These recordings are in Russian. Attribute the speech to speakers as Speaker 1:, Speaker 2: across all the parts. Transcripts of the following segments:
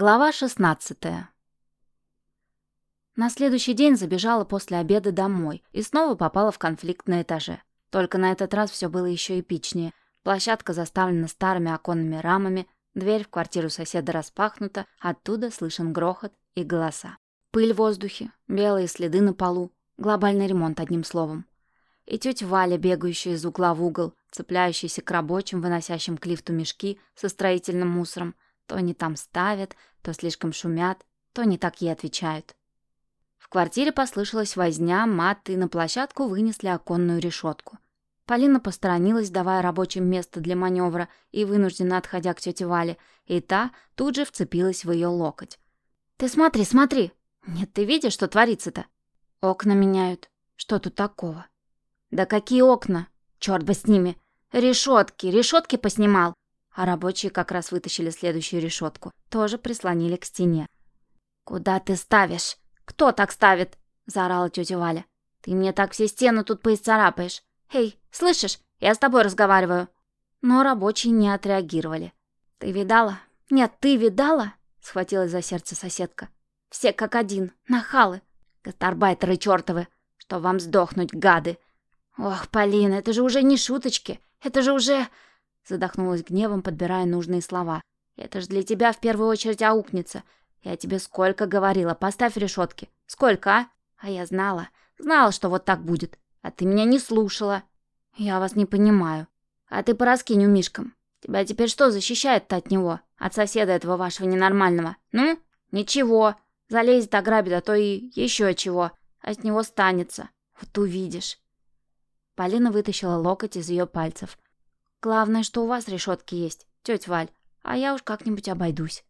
Speaker 1: Глава 16 На следующий день забежала после обеда домой и снова попала в конфликт на этаже. Только на этот раз все было еще эпичнее. Площадка заставлена старыми оконными рамами, дверь в квартиру соседа распахнута, оттуда слышен грохот и голоса. Пыль в воздухе, белые следы на полу, глобальный ремонт одним словом. И тетя Валя, бегающая из угла в угол, цепляющаяся к рабочим, выносящим к лифту мешки со строительным мусором, то они там ставят, то слишком шумят, то не так ей отвечают. В квартире послышалась возня, мат, и на площадку вынесли оконную решетку. Полина посторонилась, давая рабочим место для маневра и вынужденно отходя к тете Вале, и та тут же вцепилась в ее локоть. «Ты смотри, смотри! Нет, ты видишь, что творится-то? Окна меняют. Что тут такого?» «Да какие окна? Черт бы с ними! Решетки, решетки поснимал! А рабочие как раз вытащили следующую решетку. Тоже прислонили к стене. «Куда ты ставишь? Кто так ставит?» – заорала тетя Валя. «Ты мне так все стены тут поисцарапаешь. Эй, слышишь? Я с тобой разговариваю». Но рабочие не отреагировали. «Ты видала? Нет, ты видала?» – схватилась за сердце соседка. «Все как один, нахалы, гастарбайтеры чертовы, что вам сдохнуть, гады!» «Ох, Полина, это же уже не шуточки, это же уже...» Задохнулась гневом, подбирая нужные слова. «Это ж для тебя в первую очередь аукнется. Я тебе сколько говорила, поставь решетки. Сколько, а? А я знала, знала, что вот так будет. А ты меня не слушала. Я вас не понимаю. А ты пораскинь у Мишкам. Тебя теперь что защищает-то от него? От соседа этого вашего ненормального? Ну? Ничего. Залезет, ограбит, а то и еще чего. А с него станется. Вот увидишь». Полина вытащила локоть из ее пальцев. Главное, что у вас решетки есть, тетя Валь, а я уж как-нибудь обойдусь.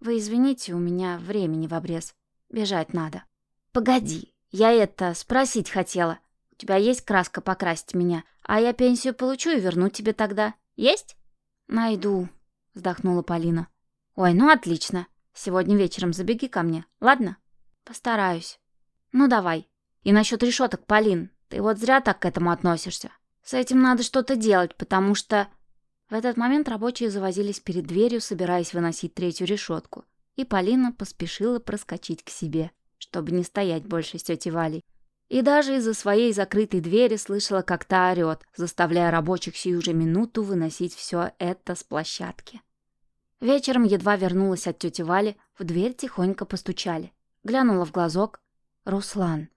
Speaker 1: Вы извините, у меня времени в обрез. Бежать надо. Погоди, я это спросить хотела. У тебя есть краска покрасить меня, а я пенсию получу и верну тебе тогда. Есть? Найду, вздохнула Полина. Ой, ну отлично. Сегодня вечером забеги ко мне, ладно? Постараюсь. Ну давай. И насчет решеток, Полин, ты вот зря так к этому относишься. С этим надо что-то делать, потому что...» В этот момент рабочие завозились перед дверью, собираясь выносить третью решетку, и Полина поспешила проскочить к себе, чтобы не стоять больше с тетей Валей. И даже из-за своей закрытой двери слышала, как та орёт, заставляя рабочих сию же минуту выносить все это с площадки. Вечером едва вернулась от тети Вали, в дверь тихонько постучали. Глянула в глазок. «Руслан».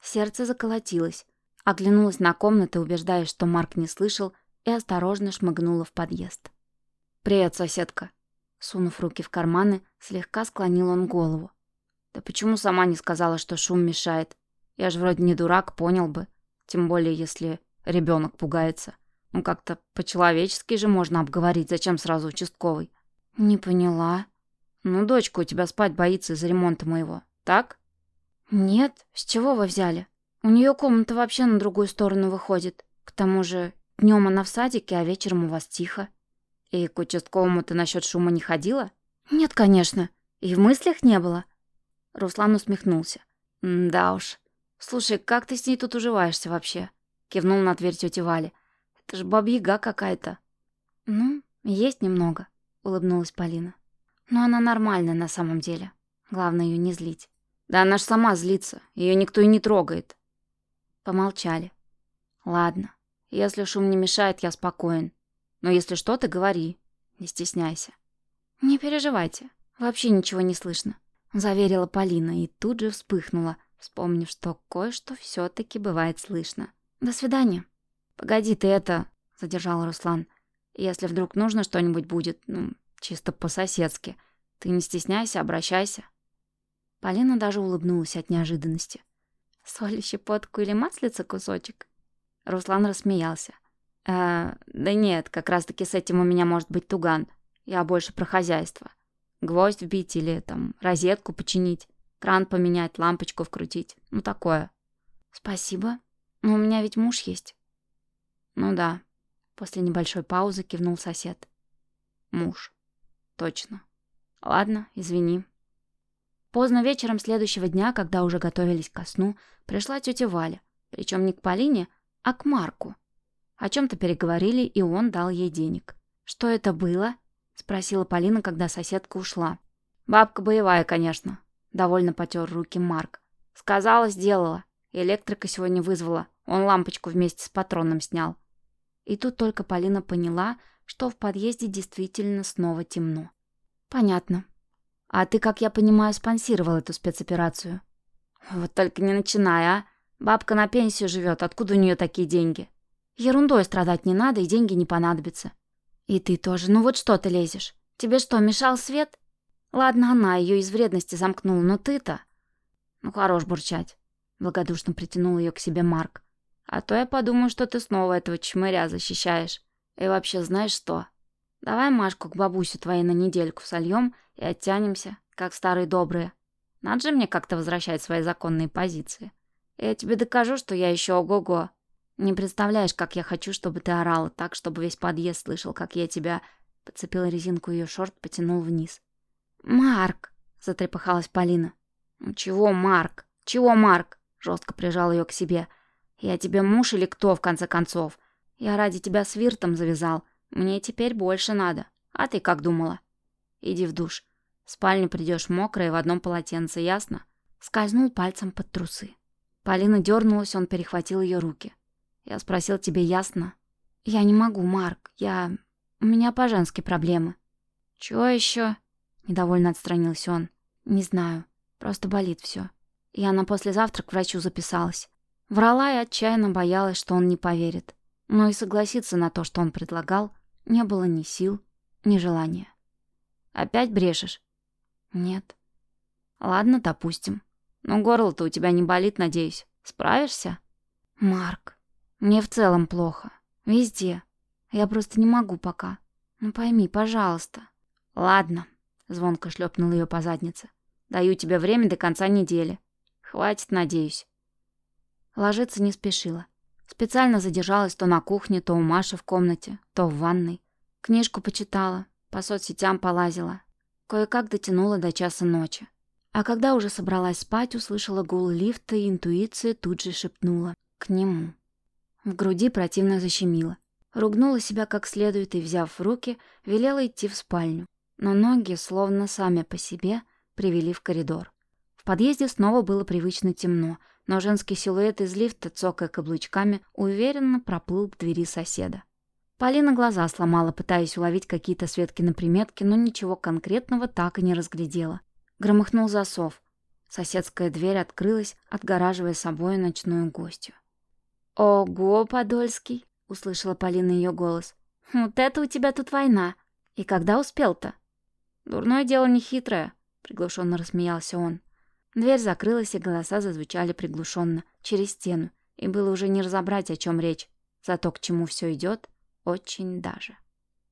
Speaker 1: Сердце заколотилось. Оглянулась на комнаты, убеждаясь, что Марк не слышал, и осторожно шмыгнула в подъезд. «Привет, соседка!» Сунув руки в карманы, слегка склонил он голову. «Да почему сама не сказала, что шум мешает? Я же вроде не дурак, понял бы. Тем более, если ребенок пугается. Ну, как-то по-человечески же можно обговорить, зачем сразу участковый?» «Не поняла». «Ну, дочка у тебя спать боится из-за ремонта моего, так?» «Нет, с чего вы взяли?» У нее комната вообще на другую сторону выходит. К тому же днем она в садике, а вечером у вас тихо. И к участковому ты насчет шума не ходила? Нет, конечно. И в мыслях не было. Руслан усмехнулся. да уж. Слушай, как ты с ней тут уживаешься вообще? Кивнул на дверь тети Вали. Это ж бабьяга какая-то. Ну, есть немного, улыбнулась Полина. Но она нормальная на самом деле. Главное ее не злить. Да она ж сама злится. Ее никто и не трогает. Помолчали. «Ладно. Если шум не мешает, я спокоен. Но если что, ты говори. Не стесняйся». «Не переживайте. Вообще ничего не слышно», — заверила Полина и тут же вспыхнула, вспомнив, что кое-что все таки бывает слышно. «До свидания». «Погоди ты это...» — задержал Руслан. «Если вдруг нужно что-нибудь будет, ну, чисто по-соседски, ты не стесняйся, обращайся». Полина даже улыбнулась от неожиданности. Соль, щепотку или маслица кусочек?» Руслан рассмеялся. «Э, да нет, как раз-таки с этим у меня может быть туган. Я больше про хозяйство. Гвоздь вбить или там розетку починить, кран поменять, лампочку вкрутить. Ну такое». «Спасибо. Но у меня ведь муж есть». «Ну да». После небольшой паузы кивнул сосед. «Муж. Точно. Ладно, извини». Поздно вечером следующего дня, когда уже готовились ко сну, пришла тетя Валя. Причем не к Полине, а к Марку. О чем-то переговорили, и он дал ей денег. «Что это было?» — спросила Полина, когда соседка ушла. Бабка боевая, конечно. Довольно потер руки Марк. Сказала, сделала. Электрика сегодня вызвала. Он лампочку вместе с патроном снял. И тут только Полина поняла, что в подъезде действительно снова темно. Понятно. А ты, как я понимаю, спонсировал эту спецоперацию. Вот только не начинай, а. Бабка на пенсию живет, откуда у нее такие деньги? Ерундой страдать не надо, и деньги не понадобятся. И ты тоже. Ну вот что ты лезешь? Тебе что, мешал свет? Ладно, она ее из вредности замкнула, но ты-то... Ну, хорош бурчать. Благодушно притянул ее к себе Марк. А то я подумаю, что ты снова этого чмыря защищаешь. И вообще, знаешь что? Давай Машку к бабусю твоей на недельку сольем и оттянемся, как старые добрые. Надо же мне как-то возвращать свои законные позиции. Я тебе докажу, что я еще ого-го. Не представляешь, как я хочу, чтобы ты орала так, чтобы весь подъезд слышал, как я тебя...» Подцепила резинку ее шорт, потянул вниз. «Марк!» — затрепыхалась Полина. «Ну чего, Марк? Чего, Марк?» — жестко прижал ее к себе. «Я тебе муж или кто, в конце концов? Я ради тебя с Виртом завязал. Мне теперь больше надо. А ты как думала? Иди в душ. В спальню придешь мокрая в одном полотенце, ясно?» Скользнул пальцем под трусы. Полина дернулась, он перехватил ее руки. Я спросил тебе ясно? Я не могу, Марк. Я... У меня по-женски проблемы. Чего еще? Недовольно отстранился он. Не знаю. Просто болит все. Я на послезавтра к врачу записалась. Врала и отчаянно боялась, что он не поверит. Но и согласиться на то, что он предлагал, не было ни сил, ни желания. «Опять брешешь?» «Нет». «Ладно, допустим. Но горло-то у тебя не болит, надеюсь. Справишься?» «Марк, мне в целом плохо. Везде. Я просто не могу пока. Ну пойми, пожалуйста. Ладно, звонко шлепнул ее по заднице. Даю тебе время до конца недели. Хватит, надеюсь. Ложиться не спешила. Специально задержалась то на кухне, то у Маши в комнате, то в ванной. Книжку почитала, по соцсетям полазила. Кое-как дотянула до часа ночи. А когда уже собралась спать, услышала гул лифта, и интуиция тут же шепнула «к нему». В груди противно защемило. Ругнула себя как следует и, взяв в руки, велела идти в спальню. Но ноги, словно сами по себе, привели в коридор. В подъезде снова было привычно темно, но женский силуэт из лифта, цокая каблучками, уверенно проплыл к двери соседа. Полина глаза сломала, пытаясь уловить какие-то Светкины но ничего конкретного так и не разглядела. Громыхнул засов. Соседская дверь открылась, отгораживая собой ночную гостью. «Ого, Подольский!» — услышала Полина ее голос. «Вот это у тебя тут война! И когда успел-то?» «Дурное дело не хитрое», — приглушенно рассмеялся он. Дверь закрылась, и голоса зазвучали приглушенно, через стену, и было уже не разобрать, о чем речь. Зато к чему все идет, очень даже.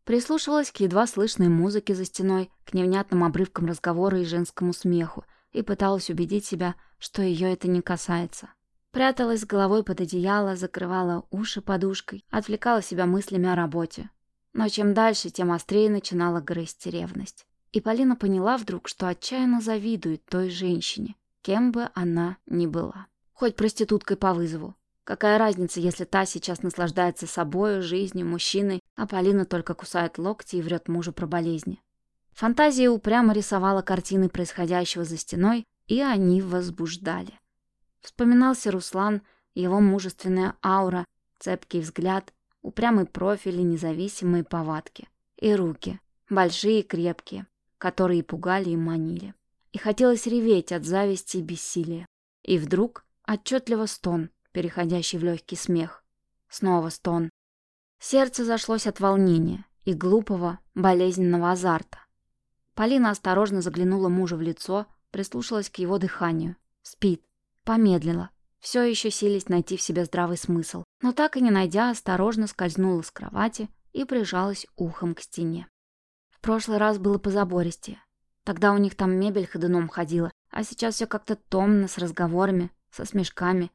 Speaker 1: Прислушивалась к едва слышной музыке за стеной, к невнятным обрывкам разговора и женскому смеху, и пыталась убедить себя, что ее это не касается. Пряталась головой под одеяло, закрывала уши подушкой, отвлекала себя мыслями о работе. Но чем дальше, тем острее начинала грызть ревность. И Полина поняла вдруг, что отчаянно завидует той женщине, кем бы она ни была. Хоть проституткой по вызову. Какая разница, если та сейчас наслаждается собой, жизнью, мужчиной, а Полина только кусает локти и врет мужу про болезни. Фантазия упрямо рисовала картины происходящего за стеной, и они возбуждали. Вспоминался Руслан, его мужественная аура, цепкий взгляд, упрямый профиль и независимые повадки. И руки, большие и крепкие, которые пугали и манили. И хотелось реветь от зависти и бессилия. И вдруг отчетливо стон, переходящий в легкий смех. Снова стон. Сердце зашлось от волнения и глупого, болезненного азарта. Полина осторожно заглянула мужу в лицо, прислушалась к его дыханию. Спит. Помедлила, все еще сились найти в себе здравый смысл, но так и не найдя, осторожно скользнула с кровати и прижалась ухом к стене. Прошлый раз было позабористее. Тогда у них там мебель ходуном ходила, а сейчас все как-то томно, с разговорами, со смешками.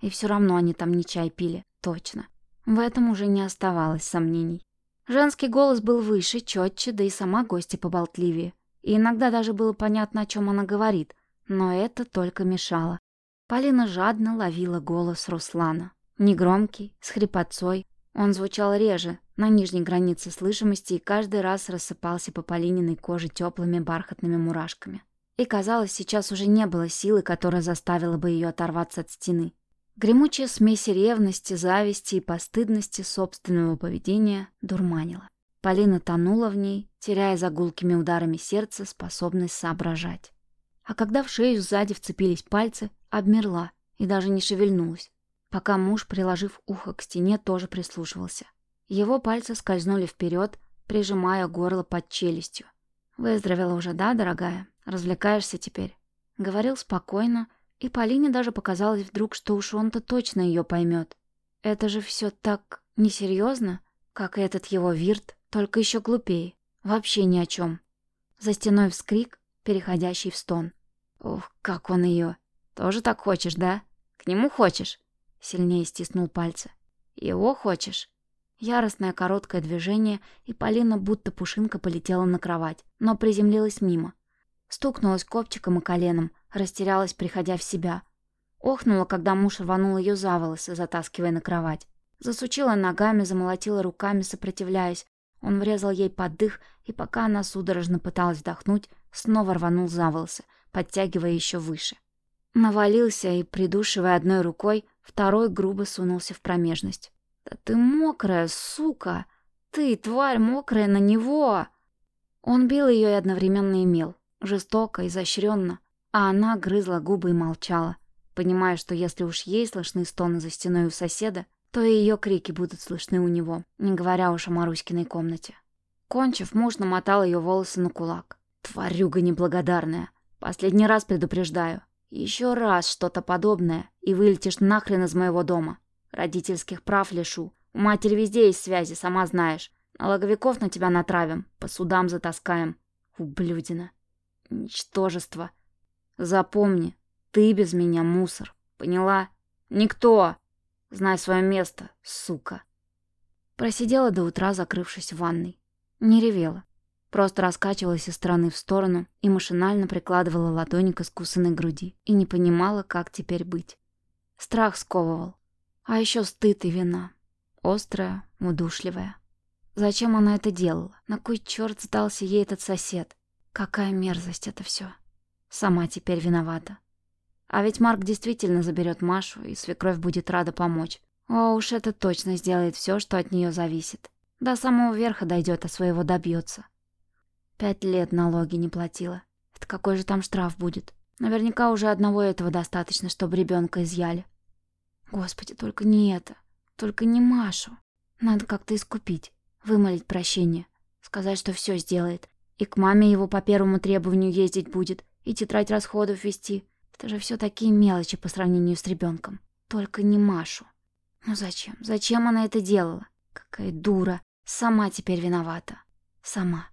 Speaker 1: И все равно они там не чай пили, точно. В этом уже не оставалось сомнений. Женский голос был выше, четче, да и сама гостья поболтливее. И иногда даже было понятно, о чем она говорит, но это только мешало. Полина жадно ловила голос Руслана. Негромкий, с хрипотцой. Он звучал реже, на нижней границе слышимости и каждый раз рассыпался по Полининой коже теплыми бархатными мурашками. И казалось, сейчас уже не было силы, которая заставила бы ее оторваться от стены. Гремучая смесь ревности, зависти и постыдности собственного поведения дурманила. Полина тонула в ней, теряя за гулкими ударами сердца способность соображать. А когда в шею сзади вцепились пальцы, обмерла и даже не шевельнулась, пока муж, приложив ухо к стене, тоже прислушивался. Его пальцы скользнули вперед, прижимая горло под челюстью. «Выздоровела уже, да, дорогая? Развлекаешься теперь?» Говорил спокойно, и Полине даже показалось вдруг, что уж он-то точно ее поймет. Это же все так несерьезно, как и этот его вирт, только еще глупее. Вообще ни о чем. За стеной вскрик, переходящий в стон. Ух, как он ее. Тоже так хочешь, да? К нему хочешь? Сильнее стиснул пальцы. Его хочешь? Яростное короткое движение, и Полина будто пушинка полетела на кровать, но приземлилась мимо. Стукнулась копчиком и коленом, растерялась, приходя в себя. Охнула, когда муж рванул ее за волосы, затаскивая на кровать. Засучила ногами, замолотила руками, сопротивляясь. Он врезал ей под дых, и пока она судорожно пыталась вдохнуть, снова рванул за волосы, подтягивая еще выше. Навалился и, придушивая одной рукой, второй грубо сунулся в промежность. «Да ты мокрая, сука! Ты, тварь мокрая, на него!» Он бил ее и одновременно имел, жестоко, изощренно, а она грызла губы и молчала, понимая, что если уж ей слышны стоны за стеной у соседа, то и ее крики будут слышны у него, не говоря уж о Маруськиной комнате. Кончив, муж намотал ее волосы на кулак. «Тварюга неблагодарная! Последний раз предупреждаю. Еще раз что-то подобное, и вылетишь нахрен из моего дома. Родительских прав лишу. У матери везде есть связи, сама знаешь. Налоговиков на тебя натравим, по судам затаскаем. Ублюдина. Ничтожество. Запомни, ты без меня мусор. Поняла? Никто. Знай свое место, сука. Просидела до утра, закрывшись в ванной. Не ревела. Просто раскачивалась из стороны в сторону и машинально прикладывала ладони к искусанной груди. И не понимала, как теперь быть. Страх сковывал. А еще стыд и вина. Острая, удушливая. Зачем она это делала? На кой черт сдался ей этот сосед? Какая мерзость это все. Сама теперь виновата. А ведь Марк действительно заберет Машу, и свекровь будет рада помочь. О, уж это точно сделает все, что от нее зависит. До самого верха дойдет, а своего добьется. Пять лет налоги не платила. Это какой же там штраф будет? Наверняка уже одного этого достаточно, чтобы ребенка изъяли. Господи, только не это. Только не Машу. Надо как-то искупить. Вымолить прощение. Сказать, что все сделает. И к маме его по первому требованию ездить будет. И тетрадь расходов вести. Это же все такие мелочи по сравнению с ребенком. Только не Машу. Ну зачем? Зачем она это делала? Какая дура. Сама теперь виновата. Сама.